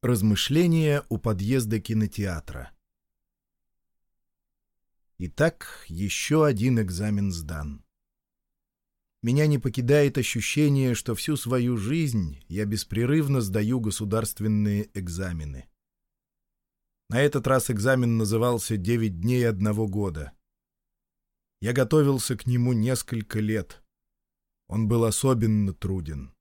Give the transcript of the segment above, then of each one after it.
Размышления у подъезда кинотеатра. Итак, еще один экзамен сдан. Меня не покидает ощущение, что всю свою жизнь я беспрерывно сдаю государственные экзамены. На этот раз экзамен назывался «Девять дней одного года». Я готовился к нему несколько лет. Он был особенно труден.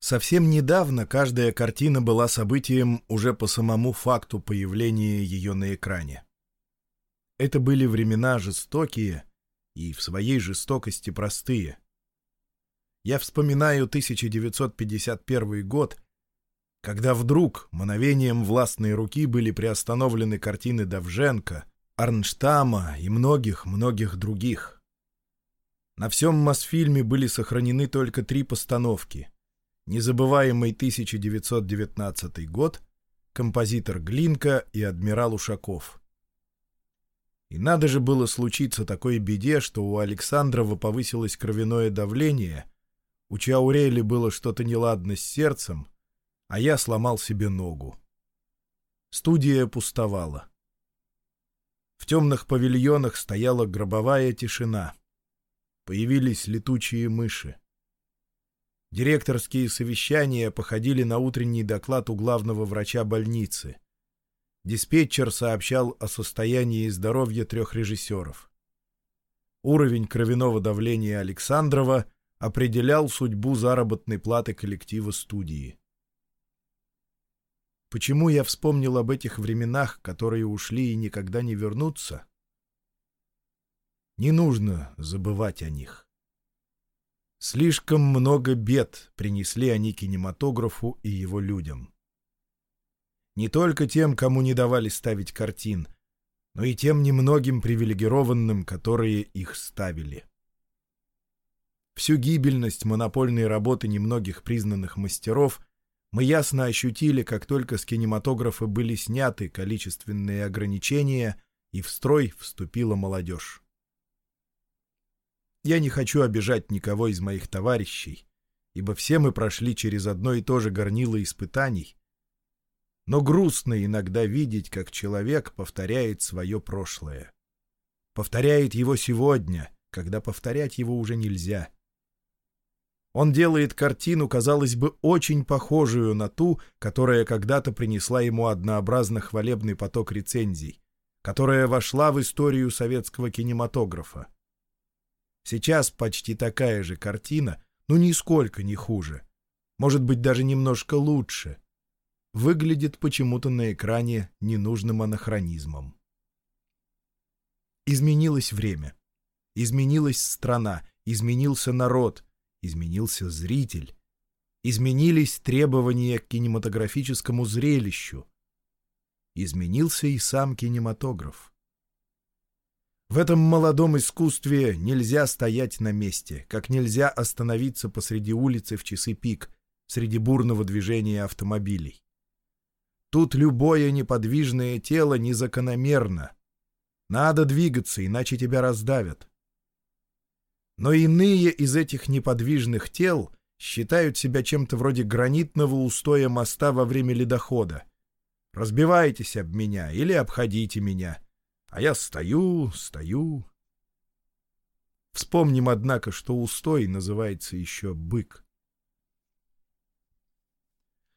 Совсем недавно каждая картина была событием уже по самому факту появления ее на экране. Это были времена жестокие и в своей жестокости простые. Я вспоминаю 1951 год, когда вдруг мановением властной руки были приостановлены картины Давженко, Арнштама и многих-многих других. На всем Мосфильме были сохранены только три постановки — Незабываемый 1919 год, композитор Глинка и адмирал Ушаков. И надо же было случиться такой беде, что у Александрова повысилось кровяное давление, у Чаурели было что-то неладно с сердцем, а я сломал себе ногу. Студия пустовала. В темных павильонах стояла гробовая тишина. Появились летучие мыши. Директорские совещания походили на утренний доклад у главного врача больницы. Диспетчер сообщал о состоянии здоровья трех режиссеров. Уровень кровяного давления Александрова определял судьбу заработной платы коллектива студии. Почему я вспомнил об этих временах, которые ушли и никогда не вернутся? Не нужно забывать о них. Слишком много бед принесли они кинематографу и его людям. Не только тем, кому не давали ставить картин, но и тем немногим привилегированным, которые их ставили. Всю гибельность монопольной работы немногих признанных мастеров мы ясно ощутили, как только с кинематографа были сняты количественные ограничения и в строй вступила молодежь. Я не хочу обижать никого из моих товарищей, ибо все мы прошли через одно и то же горнило испытаний. Но грустно иногда видеть, как человек повторяет свое прошлое. Повторяет его сегодня, когда повторять его уже нельзя. Он делает картину, казалось бы, очень похожую на ту, которая когда-то принесла ему однообразно хвалебный поток рецензий, которая вошла в историю советского кинематографа. Сейчас почти такая же картина, но нисколько не хуже. Может быть, даже немножко лучше. Выглядит почему-то на экране ненужным анахронизмом. Изменилось время. Изменилась страна, изменился народ, изменился зритель. Изменились требования к кинематографическому зрелищу. Изменился и сам кинематограф. В этом молодом искусстве нельзя стоять на месте, как нельзя остановиться посреди улицы в часы пик, среди бурного движения автомобилей. Тут любое неподвижное тело незакономерно. Надо двигаться, иначе тебя раздавят. Но иные из этих неподвижных тел считают себя чем-то вроде гранитного устоя моста во время ледохода. Разбивайтесь об меня или обходите меня — а я стою, стою. Вспомним, однако, что устой называется еще бык.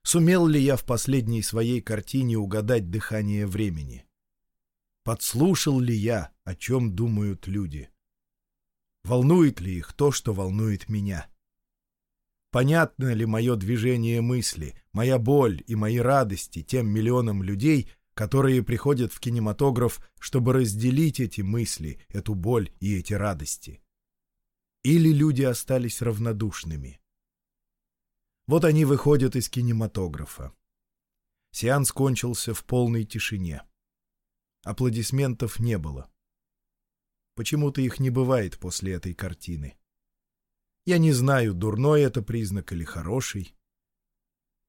Сумел ли я в последней своей картине угадать дыхание времени? Подслушал ли я, о чем думают люди? Волнует ли их то, что волнует меня? Понятно ли мое движение мысли, моя боль и мои радости тем миллионам людей, которые приходят в кинематограф, чтобы разделить эти мысли, эту боль и эти радости. Или люди остались равнодушными. Вот они выходят из кинематографа. Сеанс кончился в полной тишине. Аплодисментов не было. Почему-то их не бывает после этой картины. Я не знаю, дурной это признак или хороший.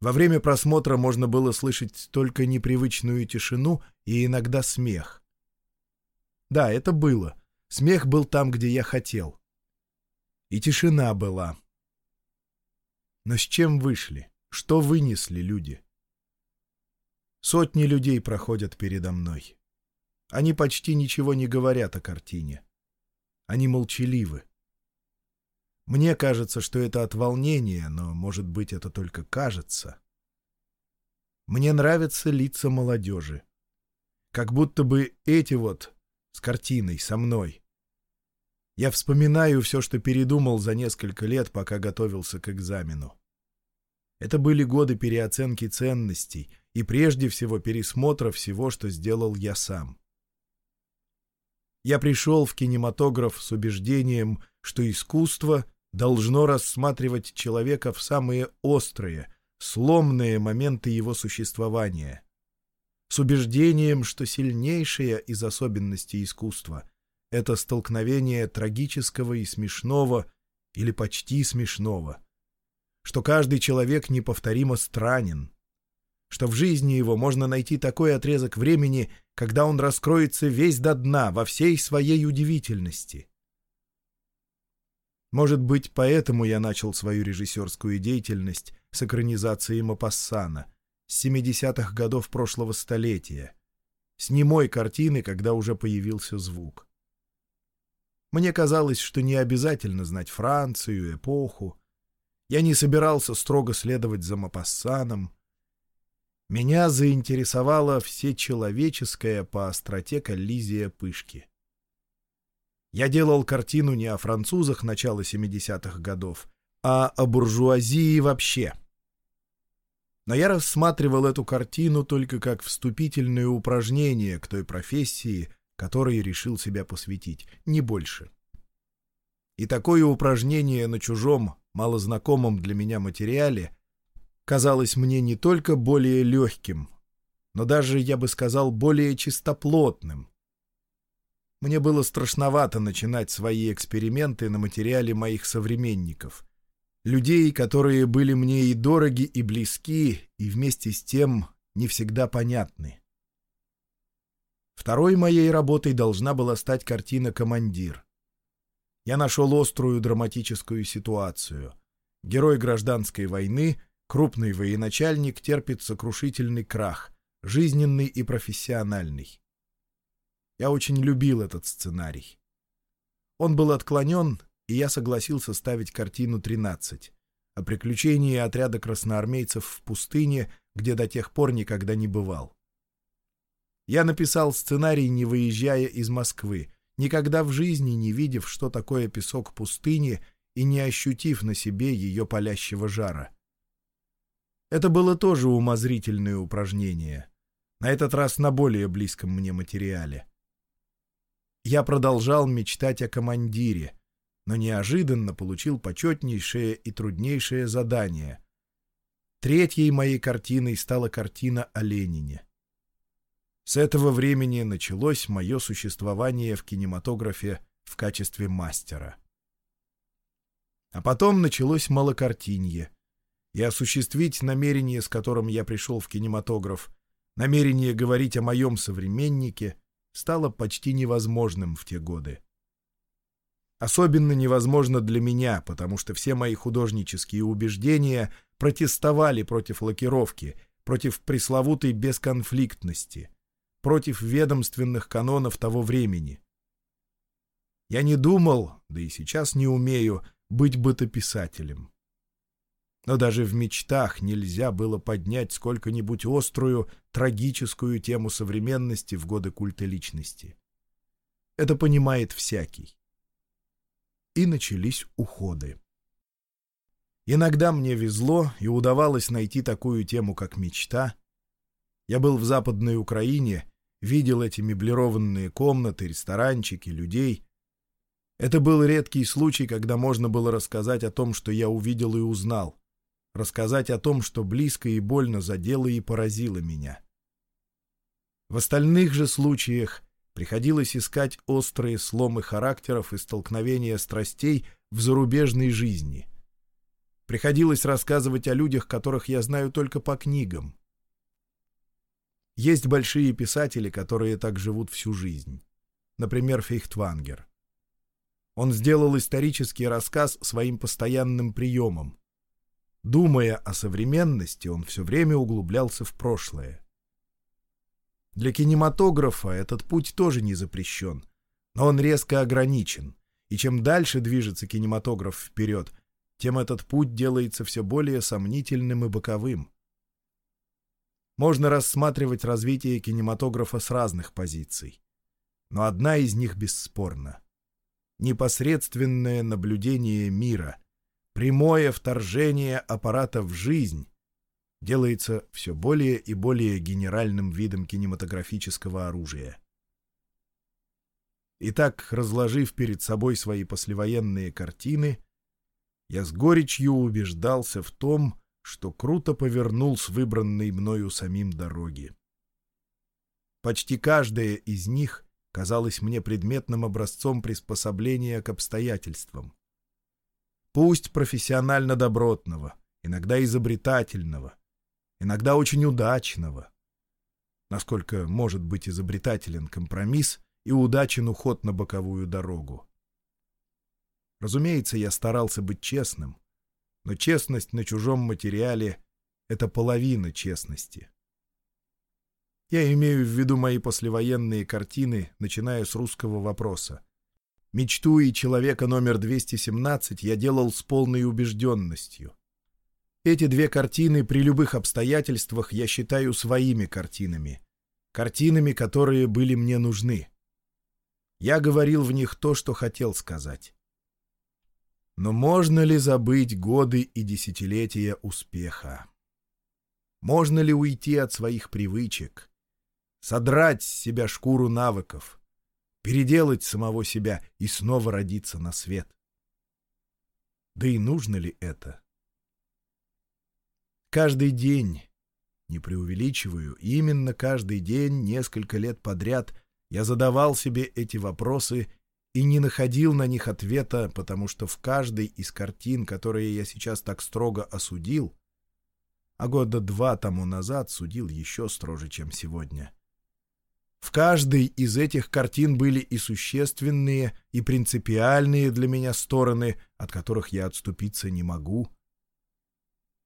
Во время просмотра можно было слышать только непривычную тишину и иногда смех. Да, это было. Смех был там, где я хотел. И тишина была. Но с чем вышли? Что вынесли люди? Сотни людей проходят передо мной. Они почти ничего не говорят о картине. Они молчаливы. Мне кажется, что это от волнения, но, может быть, это только кажется. Мне нравятся лица молодежи. Как будто бы эти вот с картиной, со мной. Я вспоминаю все, что передумал за несколько лет, пока готовился к экзамену. Это были годы переоценки ценностей и прежде всего пересмотра всего, что сделал я сам. Я пришел в кинематограф с убеждением, что искусство должно рассматривать человека в самые острые, сломные моменты его существования. С убеждением, что сильнейшая из особенностей искусства — это столкновение трагического и смешного, или почти смешного, что каждый человек неповторимо странен, что в жизни его можно найти такой отрезок времени, когда он раскроется весь до дна во всей своей удивительности. Может быть, поэтому я начал свою режиссерскую деятельность с экранизацией Мапассана с 70-х годов прошлого столетия, с немой картины, когда уже появился звук. Мне казалось, что не обязательно знать Францию, эпоху. Я не собирался строго следовать за Мапассаном, меня заинтересовала всечеловеческая по остроте коллизия пышки. Я делал картину не о французах начала 70-х годов, а о буржуазии вообще. Но я рассматривал эту картину только как вступительное упражнение к той профессии, которой решил себя посвятить, не больше. И такое упражнение на чужом, малознакомом для меня материале — казалось мне не только более легким, но даже, я бы сказал, более чистоплотным. Мне было страшновато начинать свои эксперименты на материале моих современников, людей, которые были мне и дороги, и близки, и вместе с тем не всегда понятны. Второй моей работой должна была стать картина «Командир». Я нашел острую драматическую ситуацию. Герой гражданской войны — Крупный военачальник терпит сокрушительный крах, жизненный и профессиональный. Я очень любил этот сценарий. Он был отклонен, и я согласился ставить картину «13» о приключении отряда красноармейцев в пустыне, где до тех пор никогда не бывал. Я написал сценарий, не выезжая из Москвы, никогда в жизни не видев, что такое песок пустыни и не ощутив на себе ее палящего жара. Это было тоже умозрительное упражнение, на этот раз на более близком мне материале. Я продолжал мечтать о командире, но неожиданно получил почетнейшее и труднейшее задание. Третьей моей картиной стала картина о Ленине. С этого времени началось мое существование в кинематографе в качестве мастера. А потом началось малокартинье — и осуществить намерение, с которым я пришел в кинематограф, намерение говорить о моем современнике, стало почти невозможным в те годы. Особенно невозможно для меня, потому что все мои художнические убеждения протестовали против лакировки, против пресловутой бесконфликтности, против ведомственных канонов того времени. Я не думал, да и сейчас не умею, быть бытописателем но даже в мечтах нельзя было поднять сколько-нибудь острую, трагическую тему современности в годы культа личности. Это понимает всякий. И начались уходы. Иногда мне везло и удавалось найти такую тему, как мечта. Я был в Западной Украине, видел эти меблированные комнаты, ресторанчики, людей. Это был редкий случай, когда можно было рассказать о том, что я увидел и узнал рассказать о том, что близко и больно задело и поразило меня. В остальных же случаях приходилось искать острые сломы характеров и столкновения страстей в зарубежной жизни. Приходилось рассказывать о людях, которых я знаю только по книгам. Есть большие писатели, которые так живут всю жизнь. Например, Фейхтвангер. Он сделал исторический рассказ своим постоянным приемом. Думая о современности, он все время углублялся в прошлое. Для кинематографа этот путь тоже не запрещен, но он резко ограничен, и чем дальше движется кинематограф вперед, тем этот путь делается все более сомнительным и боковым. Можно рассматривать развитие кинематографа с разных позиций, но одна из них бесспорна. Непосредственное наблюдение мира, прямое вторжение аппарата в жизнь делается все более и более генеральным видом кинематографического оружия. Итак, разложив перед собой свои послевоенные картины, я с горечью убеждался в том, что круто повернул с выбранной мною самим дороги. Почти каждая из них казалась мне предметным образцом приспособления к обстоятельствам. Пусть профессионально добротного, иногда изобретательного, иногда очень удачного. Насколько может быть изобретателен компромисс и удачен уход на боковую дорогу. Разумеется, я старался быть честным, но честность на чужом материале — это половина честности. Я имею в виду мои послевоенные картины, начиная с русского вопроса. Мечту и человека номер 217 я делал с полной убежденностью. Эти две картины при любых обстоятельствах я считаю своими картинами. Картинами, которые были мне нужны. Я говорил в них то, что хотел сказать. Но можно ли забыть годы и десятилетия успеха? Можно ли уйти от своих привычек? Содрать с себя шкуру навыков? Переделать самого себя и снова родиться на свет? Да и нужно ли это? Каждый день, не преувеличиваю, именно каждый день, несколько лет подряд, я задавал себе эти вопросы и не находил на них ответа, потому что в каждой из картин, которые я сейчас так строго осудил, а года два тому назад судил еще строже, чем сегодня, в каждой из этих картин были и существенные, и принципиальные для меня стороны, от которых я отступиться не могу —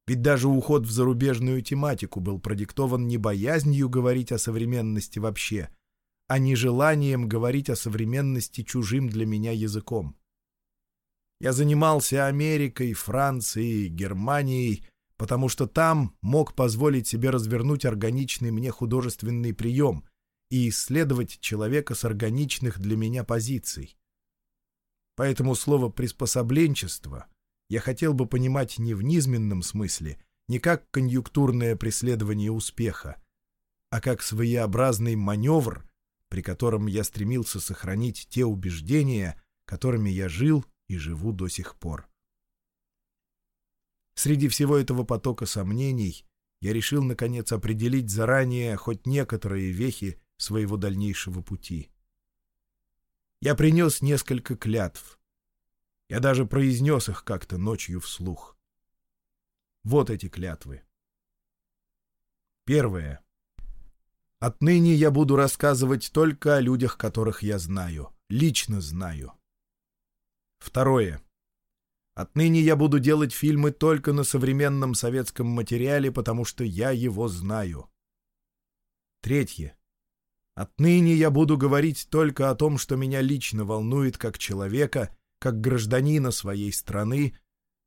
ведь даже уход в зарубежную тематику был продиктован не боязнью говорить о современности вообще, а нежеланием говорить о современности чужим для меня языком. Я занимался Америкой, Францией, Германией, потому что там мог позволить себе развернуть органичный мне художественный прием и исследовать человека с органичных для меня позиций. Поэтому слово «приспособленчество» я хотел бы понимать не в низменном смысле, не как конъюнктурное преследование успеха, а как своеобразный маневр, при котором я стремился сохранить те убеждения, которыми я жил и живу до сих пор. Среди всего этого потока сомнений я решил, наконец, определить заранее хоть некоторые вехи своего дальнейшего пути. Я принес несколько клятв — я даже произнес их как-то ночью вслух. Вот эти клятвы. Первое. Отныне я буду рассказывать только о людях, которых я знаю, лично знаю. Второе. Отныне я буду делать фильмы только на современном советском материале, потому что я его знаю. Третье. Отныне я буду говорить только о том, что меня лично волнует как человека как гражданина своей страны,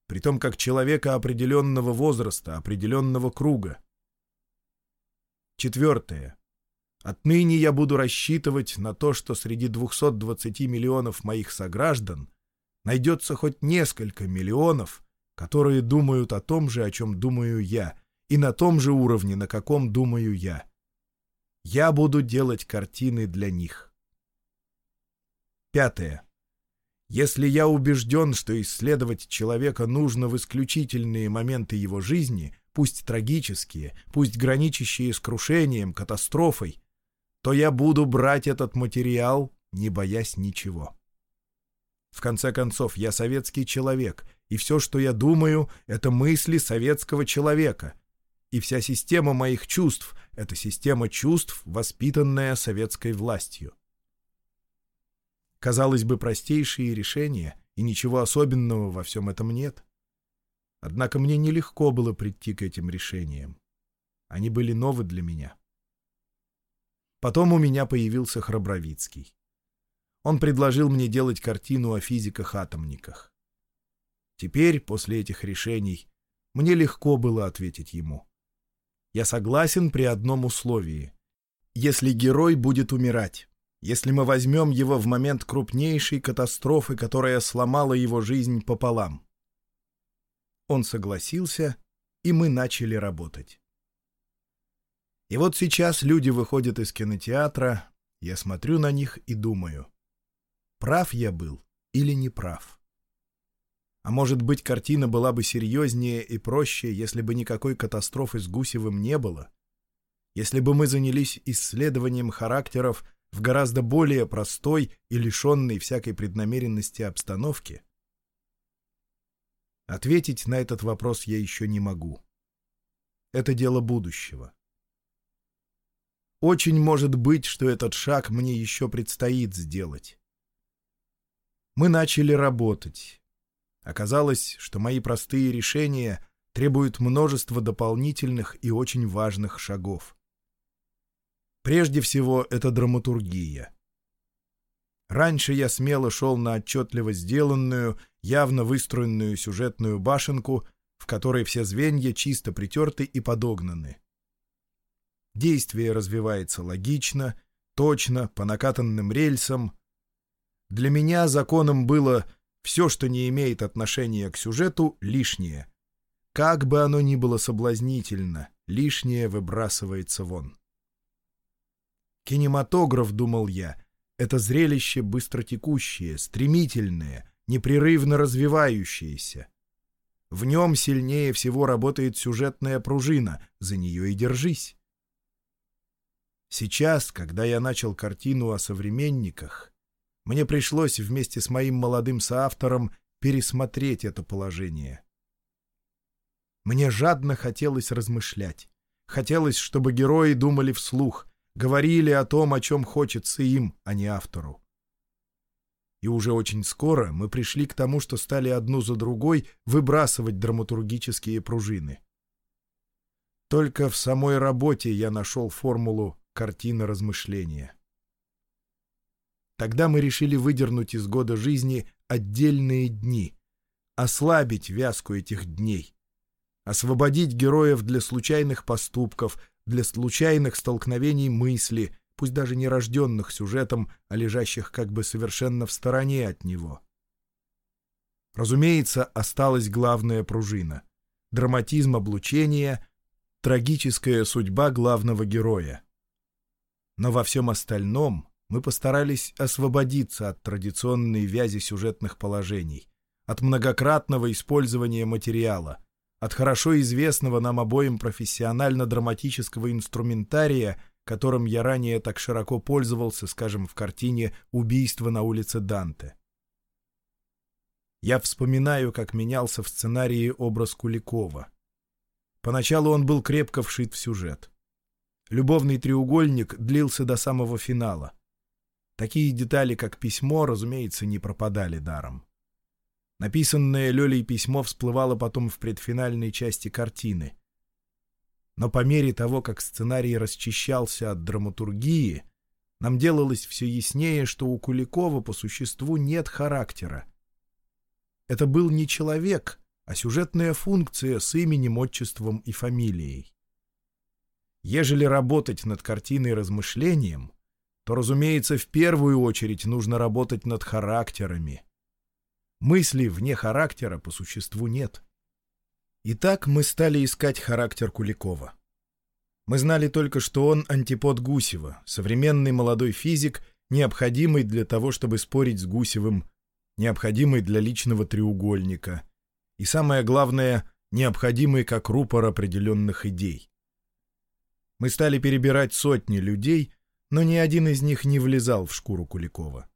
притом как человека определенного возраста, определенного круга. Четвертое. Отныне я буду рассчитывать на то, что среди 220 миллионов моих сограждан найдется хоть несколько миллионов, которые думают о том же, о чем думаю я, и на том же уровне, на каком думаю я. Я буду делать картины для них. Пятое. Если я убежден, что исследовать человека нужно в исключительные моменты его жизни, пусть трагические, пусть граничащие с крушением, катастрофой, то я буду брать этот материал, не боясь ничего. В конце концов, я советский человек, и все, что я думаю, — это мысли советского человека. И вся система моих чувств — это система чувств, воспитанная советской властью. Казалось бы, простейшие решения, и ничего особенного во всем этом нет. Однако мне нелегко было прийти к этим решениям. Они были новы для меня. Потом у меня появился Храбровицкий. Он предложил мне делать картину о физиках-атомниках. Теперь, после этих решений, мне легко было ответить ему. Я согласен при одном условии. Если герой будет умирать, если мы возьмем его в момент крупнейшей катастрофы, которая сломала его жизнь пополам. Он согласился, и мы начали работать. И вот сейчас люди выходят из кинотеатра, я смотрю на них и думаю, прав я был или не прав. А может быть, картина была бы серьезнее и проще, если бы никакой катастрофы с Гусевым не было? Если бы мы занялись исследованием характеров в гораздо более простой и лишенной всякой преднамеренности обстановке? Ответить на этот вопрос я еще не могу. Это дело будущего. Очень может быть, что этот шаг мне еще предстоит сделать. Мы начали работать. Оказалось, что мои простые решения требуют множества дополнительных и очень важных шагов. Прежде всего, это драматургия. Раньше я смело шел на отчетливо сделанную, явно выстроенную сюжетную башенку, в которой все звенья чисто притерты и подогнаны. Действие развивается логично, точно, по накатанным рельсам. Для меня законом было все, что не имеет отношения к сюжету, лишнее. Как бы оно ни было соблазнительно, лишнее выбрасывается вон. Кинематограф, думал я, это зрелище быстротекущее, стремительное, непрерывно развивающееся. В нем сильнее всего работает сюжетная пружина, за нее и держись. Сейчас, когда я начал картину о современниках, мне пришлось вместе с моим молодым соавтором пересмотреть это положение. Мне жадно хотелось размышлять. Хотелось, чтобы герои думали вслух, говорили о том, о чем хочется им, а не автору. И уже очень скоро мы пришли к тому, что стали одну за другой выбрасывать драматургические пружины. Только в самой работе я нашел формулу картина размышления. Тогда мы решили выдернуть из года жизни отдельные дни, ослабить вязку этих дней, освободить героев для случайных поступков, для случайных столкновений мысли, пусть даже не рожденных сюжетом, а лежащих как бы совершенно в стороне от него. Разумеется, осталась главная пружина — драматизм облучения, трагическая судьба главного героя — но во всем остальном мы постарались освободиться от традиционной вязи сюжетных положений, от многократного использования материала, от хорошо известного нам обоим профессионально-драматического инструментария, которым я ранее так широко пользовался, скажем, в картине «Убийство на улице Данте». Я вспоминаю, как менялся в сценарии образ Куликова. Поначалу он был крепко вшит в сюжет. Любовный треугольник длился до самого финала. Такие детали, как письмо, разумеется, не пропадали даром. Написанное Лёлей письмо всплывало потом в предфинальной части картины. Но по мере того, как сценарий расчищался от драматургии, нам делалось все яснее, что у Куликова по существу нет характера. Это был не человек, а сюжетная функция с именем, отчеством и фамилией. Ежели работать над картиной размышлением, то, разумеется, в первую очередь нужно работать над характерами. Мысли вне характера по существу нет. Итак, мы стали искать характер Куликова. Мы знали только, что он антипод Гусева, современный молодой физик, необходимый для того, чтобы спорить с Гусевым, необходимый для личного треугольника и, самое главное, необходимый как рупор определенных идей. Мы стали перебирать сотни людей, но ни один из них не влезал в шкуру Куликова.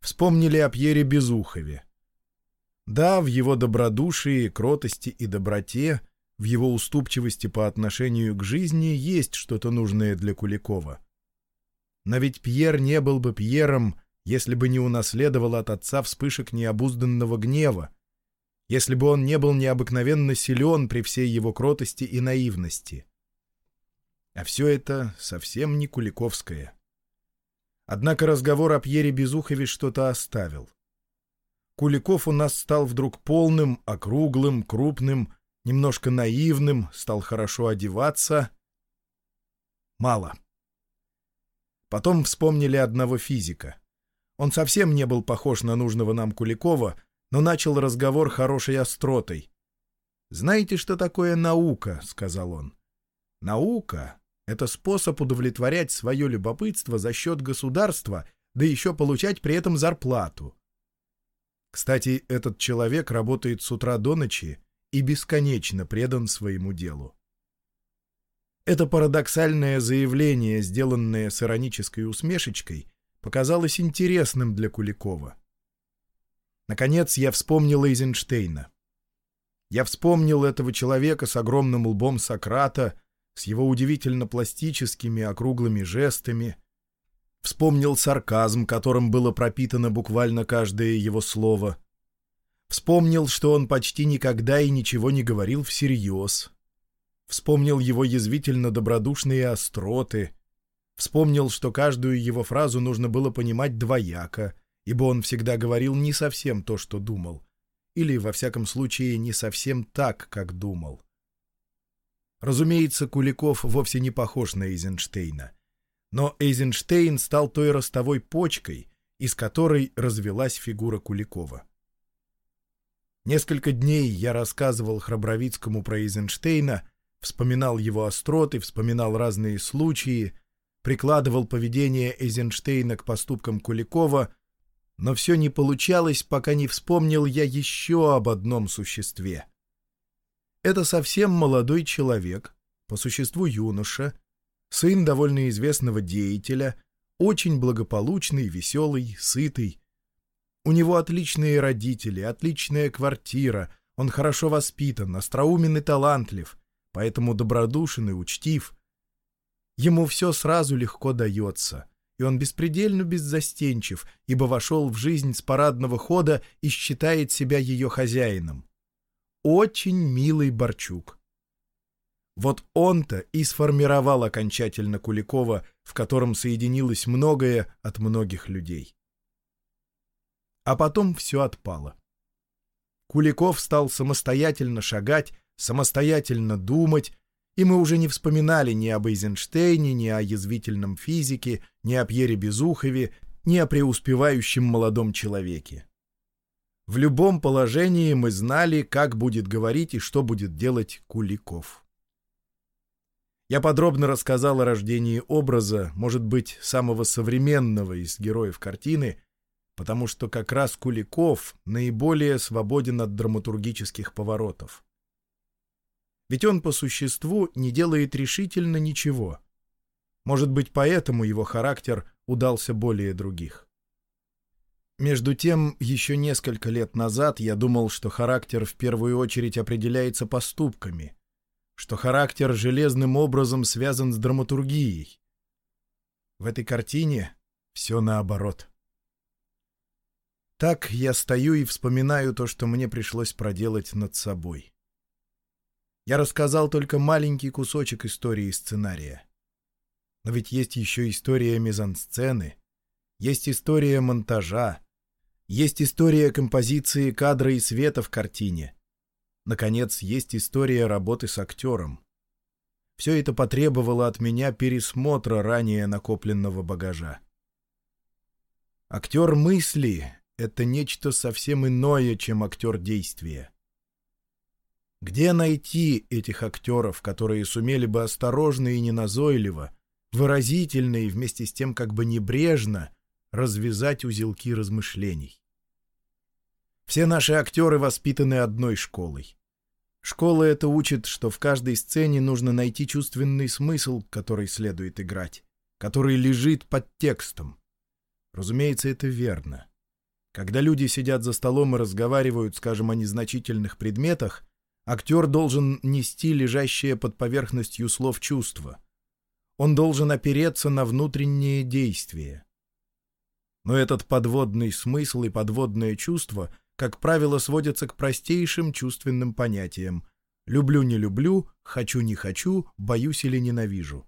Вспомнили о Пьере Безухове. Да, в его добродушии, кротости и доброте, в его уступчивости по отношению к жизни есть что-то нужное для Куликова. Но ведь Пьер не был бы Пьером, если бы не унаследовал от отца вспышек необузданного гнева, если бы он не был необыкновенно силен при всей его кротости и наивности. А все это совсем не Куликовское. Однако разговор о Пьере Безухове что-то оставил. Куликов у нас стал вдруг полным, округлым, крупным, немножко наивным, стал хорошо одеваться. Мало. Потом вспомнили одного физика. Он совсем не был похож на нужного нам Куликова, но начал разговор хорошей остротой. «Знаете, что такое наука?» — сказал он. «Наука — это способ удовлетворять свое любопытство за счет государства, да еще получать при этом зарплату. Кстати, этот человек работает с утра до ночи и бесконечно предан своему делу. Это парадоксальное заявление, сделанное с иронической усмешечкой, показалось интересным для Куликова. Наконец я вспомнил Эйзенштейна. Я вспомнил этого человека с огромным лбом Сократа, с его удивительно пластическими округлыми жестами. Вспомнил сарказм, которым было пропитано буквально каждое его слово. Вспомнил, что он почти никогда и ничего не говорил всерьез. Вспомнил его язвительно добродушные остроты. Вспомнил, что каждую его фразу нужно было понимать двояко, ибо он всегда говорил не совсем то, что думал. Или, во всяком случае, не совсем так, как думал. Разумеется, Куликов вовсе не похож на Эйзенштейна. Но Эйзенштейн стал той ростовой почкой, из которой развелась фигура Куликова. Несколько дней я рассказывал Храбровицкому про Эйзенштейна, вспоминал его остроты, вспоминал разные случаи, прикладывал поведение Эйзенштейна к поступкам Куликова, но все не получалось, пока не вспомнил я еще об одном существе. Это совсем молодой человек, по существу юноша, сын довольно известного деятеля, очень благополучный, веселый, сытый, у него отличные родители, отличная квартира, он хорошо воспитан, остроумен и талантлив, поэтому добродушен и учтив. Ему все сразу легко дается, и он беспредельно беззастенчив, ибо вошел в жизнь с парадного хода и считает себя ее хозяином. Очень милый Борчук. Вот он-то и сформировал окончательно Куликова, в котором соединилось многое от многих людей. А потом все отпало. Куликов стал самостоятельно шагать, самостоятельно думать, и мы уже не вспоминали ни об Эйзенштейне, ни о язвительном физике, ни о Пьере Безухове, ни о преуспевающем молодом человеке. В любом положении мы знали, как будет говорить и что будет делать Куликов. Я подробно рассказал о рождении образа, может быть, самого современного из героев картины, потому что как раз Куликов наиболее свободен от драматургических поворотов. Ведь он по существу не делает решительно ничего. Может быть, поэтому его характер удался более других. Между тем, еще несколько лет назад я думал, что характер в первую очередь определяется поступками, что характер железным образом связан с драматургией. В этой картине все наоборот. Так я стою и вспоминаю то, что мне пришлось проделать над собой. Я рассказал только маленький кусочек истории сценария. Но ведь есть еще история мизансцены, есть история монтажа, есть история композиции кадра и света в картине. Наконец, есть история работы с актером. Все это потребовало от меня пересмотра ранее накопленного багажа. Актер мысли это нечто совсем иное, чем актер действия. Где найти этих актеров, которые сумели бы осторожно и неназойливо, выразительно и вместе с тем как бы небрежно развязать узелки размышлений? Все наши актеры воспитаны одной школой. Школа это учит, что в каждой сцене нужно найти чувственный смысл, который следует играть, который лежит под текстом. Разумеется, это верно. Когда люди сидят за столом и разговаривают, скажем, о незначительных предметах, актер должен нести лежащее под поверхностью слов чувства. Он должен опереться на внутреннее действие. Но этот подводный смысл и подводное чувство, как правило, сводятся к простейшим чувственным понятиям. Люблю-не люблю, хочу-не хочу, боюсь или ненавижу.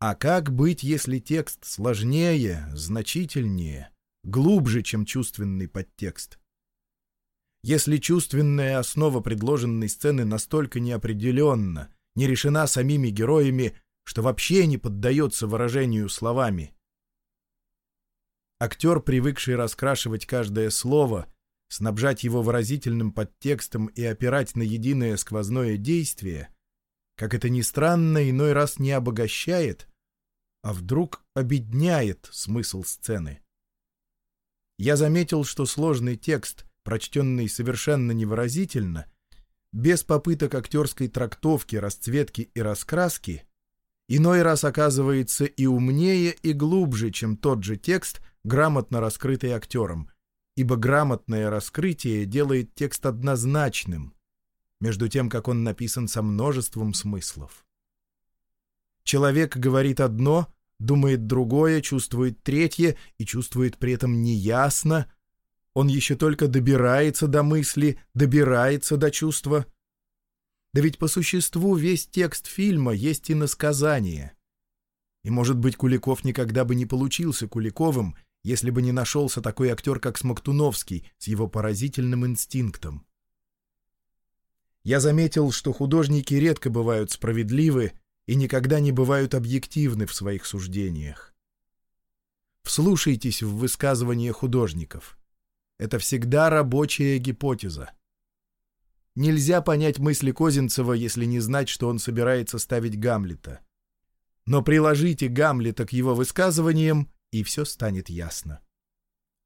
А как быть, если текст сложнее, значительнее, глубже, чем чувственный подтекст? Если чувственная основа предложенной сцены настолько неопределенна, не решена самими героями, что вообще не поддается выражению словами. Актер, привыкший раскрашивать каждое слово, снабжать его выразительным подтекстом и опирать на единое сквозное действие, как это ни странно, иной раз не обогащает, а вдруг обедняет смысл сцены. Я заметил, что сложный текст, прочтенный совершенно невыразительно, без попыток актерской трактовки, расцветки и раскраски, иной раз оказывается и умнее, и глубже, чем тот же текст, грамотно раскрытый актером, ибо грамотное раскрытие делает текст однозначным, между тем, как он написан со множеством смыслов. Человек говорит одно, думает другое, чувствует третье и чувствует при этом неясно. Он еще только добирается до мысли, добирается до чувства. Да ведь по существу весь текст фильма есть иносказание. И, может быть, Куликов никогда бы не получился Куликовым, если бы не нашелся такой актер, как Смоктуновский, с его поразительным инстинктом. Я заметил, что художники редко бывают справедливы и никогда не бывают объективны в своих суждениях. Вслушайтесь в высказывания художников. Это всегда рабочая гипотеза. Нельзя понять мысли Козинцева, если не знать, что он собирается ставить Гамлета. Но приложите Гамлета к его высказываниям, и все станет ясно.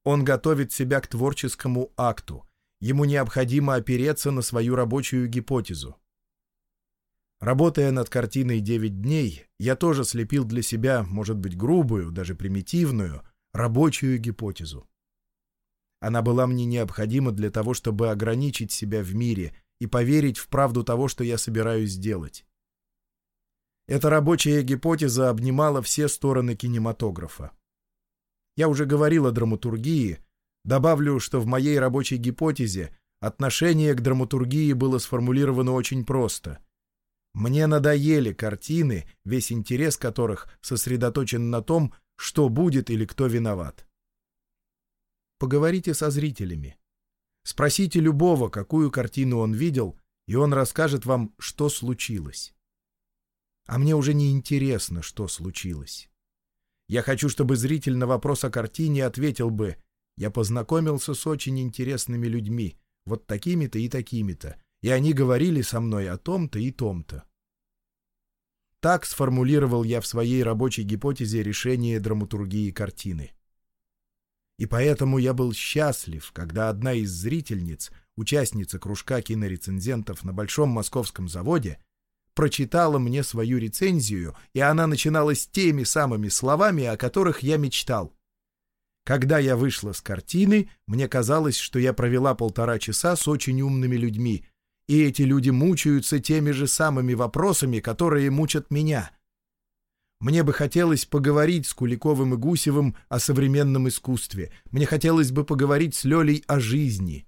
Он готовит себя к творческому акту. Ему необходимо опереться на свою рабочую гипотезу. Работая над картиной «Девять дней», я тоже слепил для себя, может быть, грубую, даже примитивную, рабочую гипотезу. Она была мне необходима для того, чтобы ограничить себя в мире и поверить в правду того, что я собираюсь сделать. Эта рабочая гипотеза обнимала все стороны кинематографа. Я уже говорил о драматургии, добавлю, что в моей рабочей гипотезе отношение к драматургии было сформулировано очень просто. Мне надоели картины, весь интерес которых сосредоточен на том, что будет или кто виноват. Поговорите со зрителями. Спросите любого, какую картину он видел, и он расскажет вам, что случилось. А мне уже не интересно, что случилось. Я хочу, чтобы зритель на вопрос о картине ответил бы «Я познакомился с очень интересными людьми, вот такими-то и такими-то, и они говорили со мной о том-то и том-то». Так сформулировал я в своей рабочей гипотезе решение драматургии картины. И поэтому я был счастлив, когда одна из зрительниц, участница кружка кинорецензентов на Большом Московском заводе, прочитала мне свою рецензию, и она начиналась теми самыми словами, о которых я мечтал. Когда я вышла с картины, мне казалось, что я провела полтора часа с очень умными людьми, и эти люди мучаются теми же самыми вопросами, которые мучат меня. Мне бы хотелось поговорить с Куликовым и Гусевым о современном искусстве. Мне хотелось бы поговорить с Лёлей о жизни.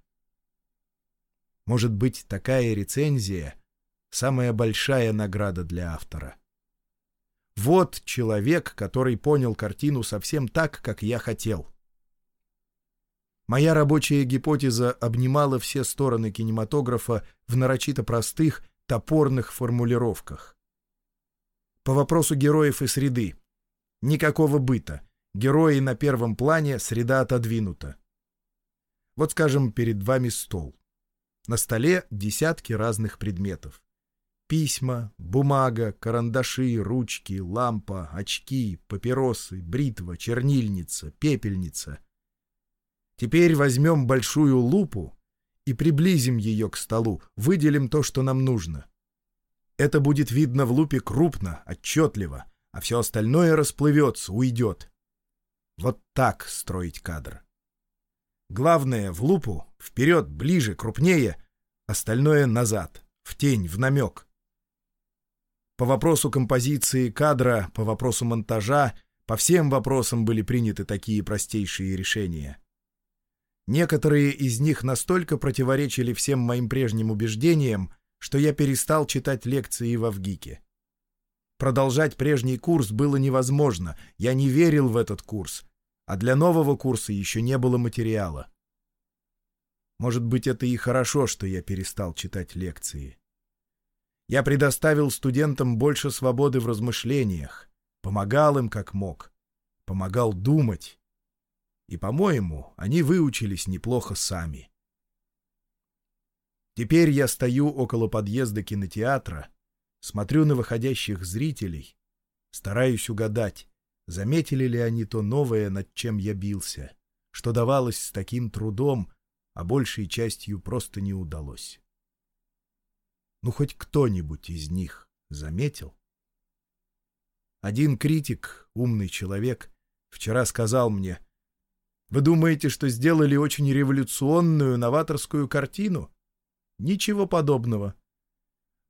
Может быть, такая рецензия — самая большая награда для автора. Вот человек, который понял картину совсем так, как я хотел. Моя рабочая гипотеза обнимала все стороны кинематографа в нарочито простых, топорных формулировках. По вопросу героев и среды. Никакого быта. Герои на первом плане, среда отодвинута. Вот, скажем, перед вами стол. На столе десятки разных предметов. Письма, бумага, карандаши, ручки, лампа, очки, папиросы, бритва, чернильница, пепельница. Теперь возьмем большую лупу и приблизим ее к столу, выделим то, что нам нужно. Это будет видно в лупе крупно, отчетливо, а все остальное расплывется, уйдет. Вот так строить кадр. Главное — в лупу, вперед, ближе, крупнее, остальное — назад, в тень, в намек. По вопросу композиции кадра, по вопросу монтажа, по всем вопросам были приняты такие простейшие решения. Некоторые из них настолько противоречили всем моим прежним убеждениям, что я перестал читать лекции в Авгике. Продолжать прежний курс было невозможно, я не верил в этот курс, а для нового курса еще не было материала. Может быть, это и хорошо, что я перестал читать лекции. Я предоставил студентам больше свободы в размышлениях, помогал им как мог, помогал думать. И, по-моему, они выучились неплохо сами. Теперь я стою около подъезда кинотеатра, смотрю на выходящих зрителей, стараюсь угадать, заметили ли они то новое, над чем я бился, что давалось с таким трудом, а большей частью просто не удалось. Ну, хоть кто-нибудь из них заметил? Один критик, умный человек, вчера сказал мне, «Вы думаете, что сделали очень революционную, новаторскую картину?» Ничего подобного.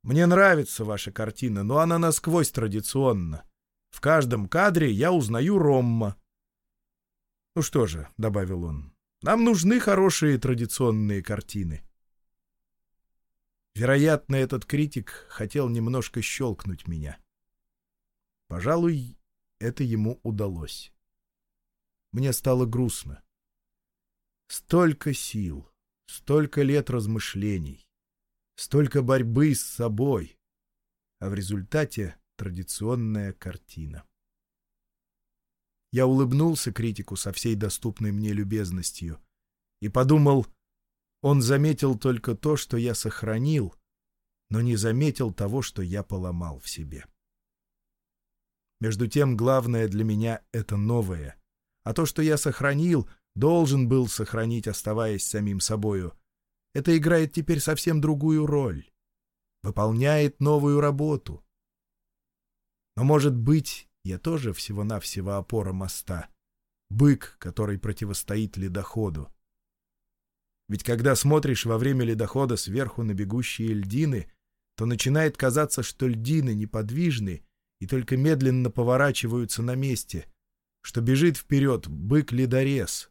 Мне нравится ваша картина, но она насквозь традиционна. В каждом кадре я узнаю Ромма. Ну что же, — добавил он, — нам нужны хорошие традиционные картины. Вероятно, этот критик хотел немножко щелкнуть меня. Пожалуй, это ему удалось. Мне стало грустно. Столько сил, Столько лет размышлений, столько борьбы с собой, а в результате традиционная картина. Я улыбнулся критику со всей доступной мне любезностью и подумал, он заметил только то, что я сохранил, но не заметил того, что я поломал в себе. Между тем, главное для меня — это новое, а то, что я сохранил, Должен был сохранить, оставаясь самим собою. Это играет теперь совсем другую роль. Выполняет новую работу. Но, может быть, я тоже всего-навсего опора моста. Бык, который противостоит ледоходу. Ведь когда смотришь во время ледохода сверху на бегущие льдины, то начинает казаться, что льдины неподвижны и только медленно поворачиваются на месте, что бежит вперед бык-ледорез,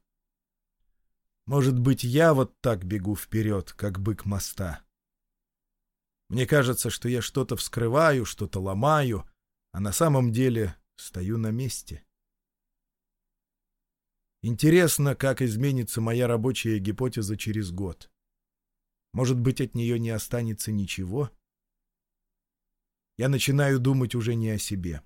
может быть, я вот так бегу вперед, как бык моста. Мне кажется, что я что-то вскрываю, что-то ломаю, а на самом деле стою на месте. Интересно, как изменится моя рабочая гипотеза через год. Может быть, от нее не останется ничего? Я начинаю думать уже не о себе.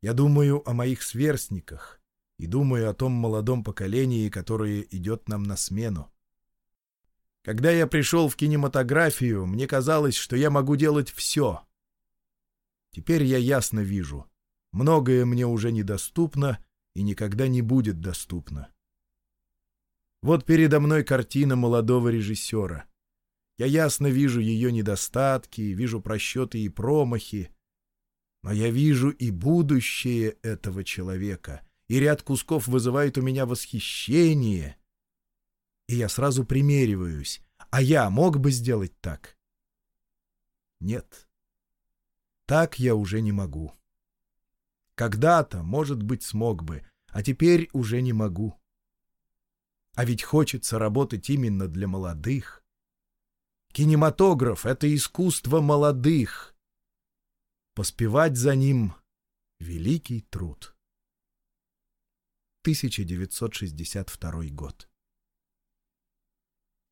Я думаю о моих сверстниках, и думаю о том молодом поколении, которое идет нам на смену. Когда я пришел в кинематографию, мне казалось, что я могу делать все. Теперь я ясно вижу. Многое мне уже недоступно и никогда не будет доступно. Вот передо мной картина молодого режиссера. Я ясно вижу ее недостатки, вижу просчеты и промахи. Но я вижу и будущее этого человека — и ряд кусков вызывает у меня восхищение. И я сразу примериваюсь. А я мог бы сделать так? Нет. Так я уже не могу. Когда-то, может быть, смог бы, а теперь уже не могу. А ведь хочется работать именно для молодых. Кинематограф — это искусство молодых. Поспевать за ним — великий труд. 1962 год.